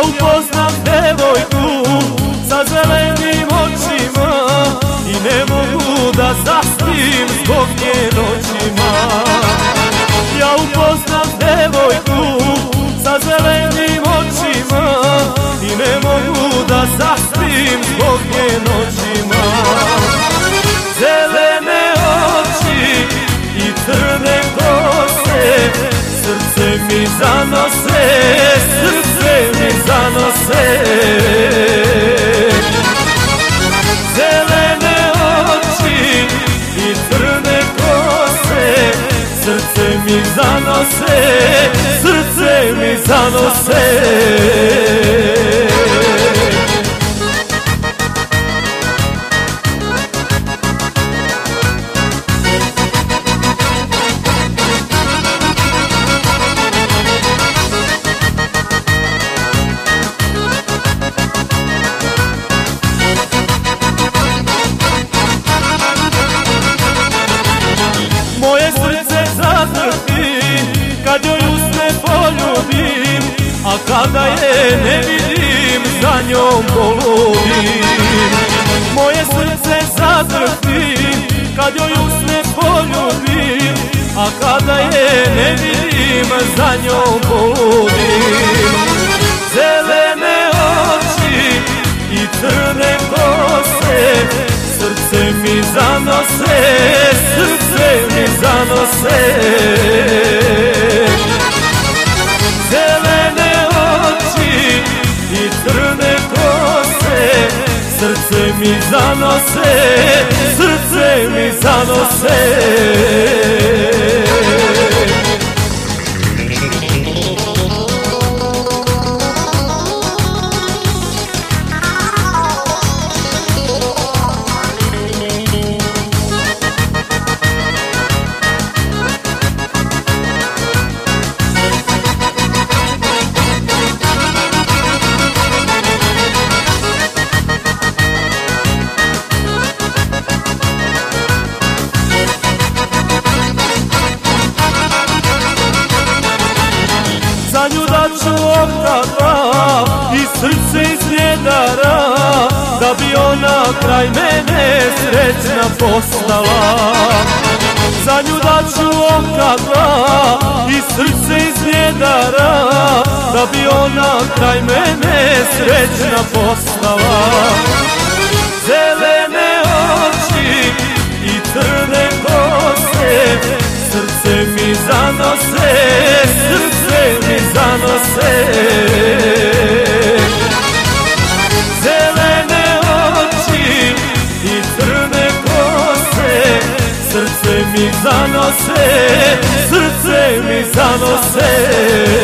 upoznam devojku sa zelenim očima I ne mogu da zaspim zbog nje noćima. Ja upoznam devojku sa zelenim očima I ne mogu da zaspim zbog nje noćima. Zelene oči i crne kose Srce mi zanose, mi zanose, srce mi zanose kada je ne vidim za njom polubim Moje srce zatrpi kad joj usne poljubim A kada je ne vidim za njom polubim Zelene oči i crne kose Srce mi zanose, srce mi zanose Srce mi zanose, srce mi zanose oprava i srce iz njedara Da bi ona kraj mene srećna postala. Za nju da ću oprava i srce iz njedara Da bi ona kraj mene srećna postala. Zelene zanose Zelene oči i crne kose Srce mi zanose, srce mi zanose